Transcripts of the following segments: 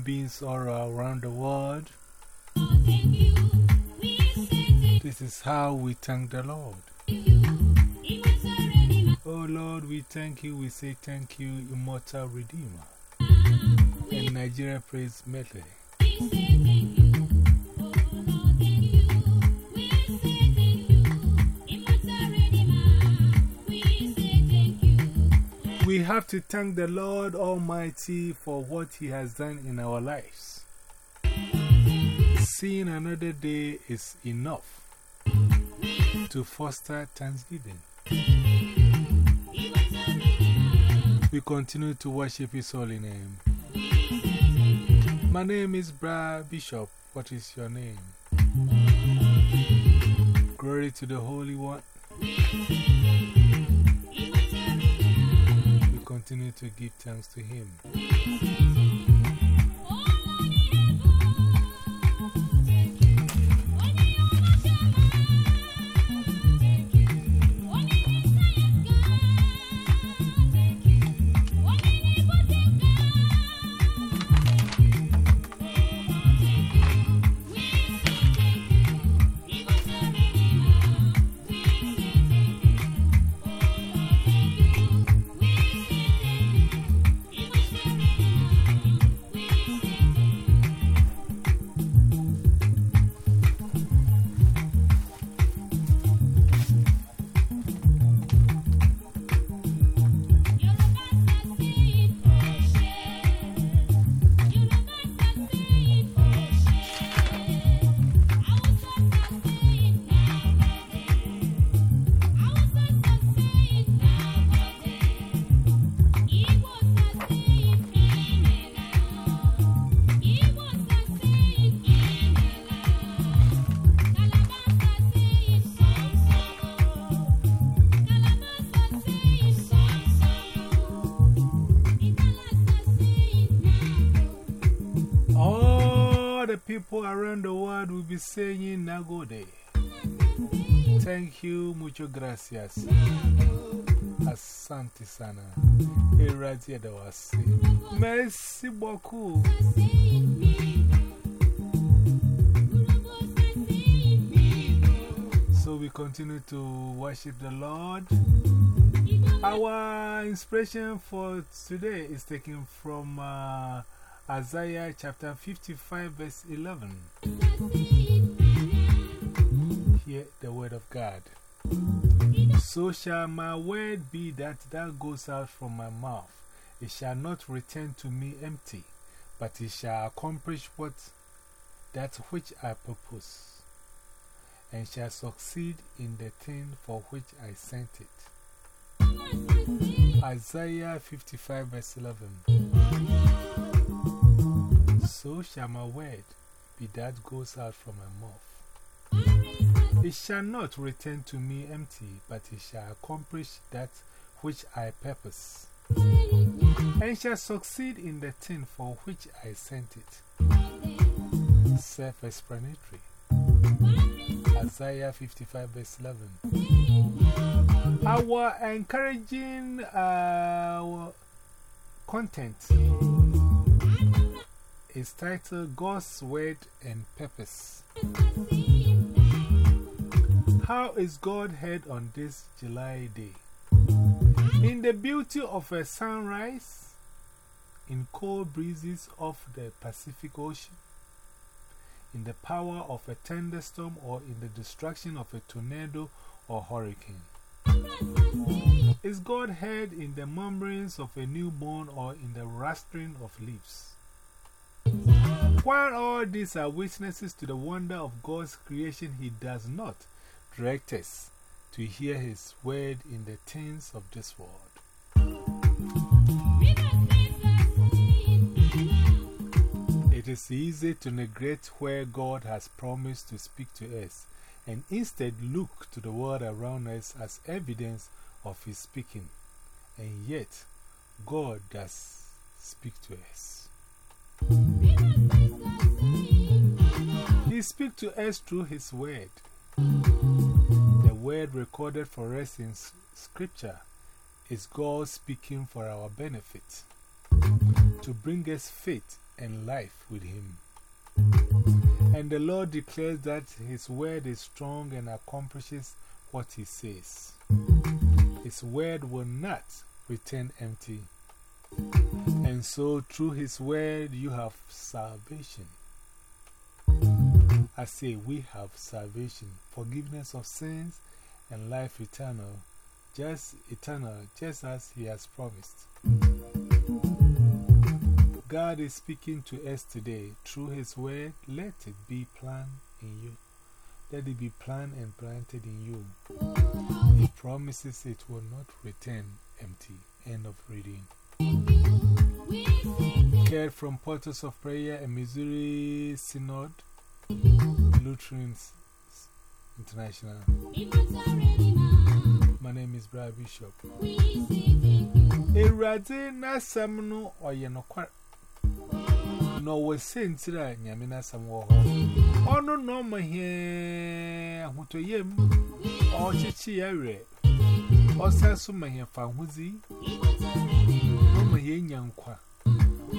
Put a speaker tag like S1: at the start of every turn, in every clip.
S1: beings all around the world, this is how we thank the Lord. Oh Lord, we thank you, we say thank you, immortal Redeemer. And Nigeria Praise Medley. Have to thank the Lord Almighty for what He has done in our lives. Seeing another day is enough to foster thanksgiving. We continue to worship His holy name. My name is Bra Bishop. What is your name? Glory to the Holy One. To give thanks to Him. People around the world will be saying Nagode. Thank you, mucho gracias. Asante sana. Eradia da wasi. Merci beaucoup. So we continue to worship the Lord. Our inspiration for today is taken from uh, Isaiah chapter 55, verse 11. Hear the word of God. So shall my word be that that goes out from my mouth. It shall not return to me empty, but it shall accomplish what that which I purpose, and shall succeed in the thing for which I sent it. Isaiah 55, verse 11. So shall my word be that goes out from my mouth. It shall not return to me empty, but it shall accomplish that which I purpose, and shall succeed in the thing for which I sent it. Self explanatory. Isaiah 55, verse 11. Our encouraging uh, content is titled God's Word and Purpose. How is God heard on this July day? In the beauty of a sunrise, in cold breezes of the Pacific Ocean, in the power of a thunderstorm, or in the destruction of a tornado or hurricane? Is God heard in the murmurings of a newborn or in the rustling of leaves? While all these are witnesses to the wonder of God's creation, He does not direct us to hear His word in the things of this world. It is easy to neglect where God has promised to speak to us and instead look to the world around us as evidence of His speaking. And yet, God does speak to us. He speaks to us through His Word. The Word recorded for us in Scripture is God speaking for our benefit. to bring us faith and life with Him. And the Lord declares that His word is strong and accomplishes what He says. His word will not return empty. And so, through His word, you have salvation. I say, we have salvation, forgiveness of sins, and life eternal, just eternal, just as He has promised. God is speaking to us today through His word. Let it be planted in you. Let it be planted and planted in you. He promises it will not return empty. End of reading. Cared from Porters of Prayer and Missouri Synod Lutherans International. My name is Brad Bishop. Erade Nasam no or Yanokwar. No was sent to that Yamina Samuel. Oh no, no, my hair. What to him? Oh, Chichi, I read. Oh, here, Fanguzi ye nyankwa.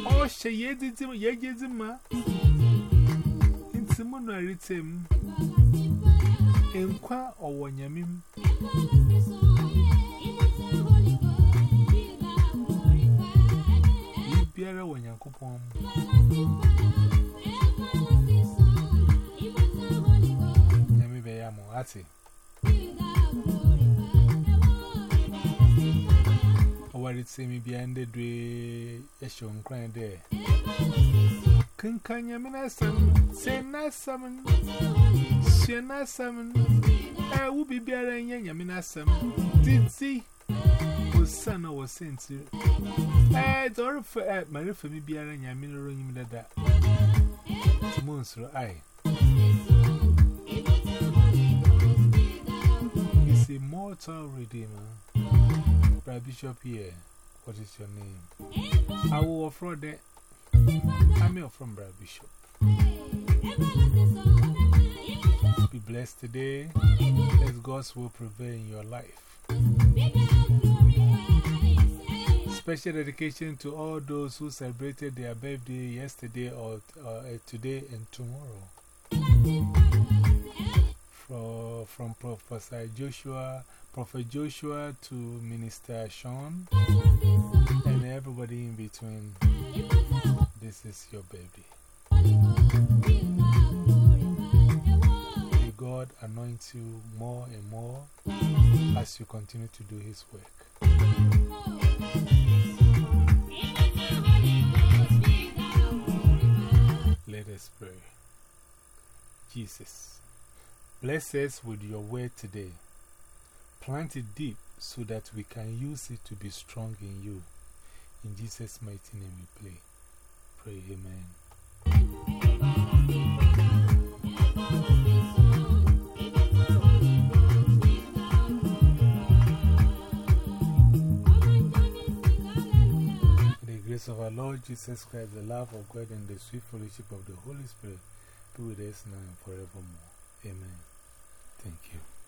S1: O she ye didim ye gedima. Intimu no ritem. Enkwa owonyamim. Biara wanyakopon. Nyame be yamo ate. it It's a mortal redeemer. Rabbi Shop here. What is your name? I will offer that. I'm from Brad Bishop. Be blessed today. Let God's will prevail in your life. Special dedication to all those who celebrated their birthday yesterday or uh, today and tomorrow. From, Professor Joshua, Prophet Joshua to Minister Sean, and everybody in between. This is your baby. May God anoint you more and more as you continue to do His work. Let us pray. Jesus, bless us with your word today. Plant it deep so that we can use it to be strong in you. In Jesus' mighty name we pray. Pray, Amen. The grace of our Lord Jesus Christ, the love of God, and the sweet fellowship of the Holy Spirit be with us now and forevermore. Amen. Thank you.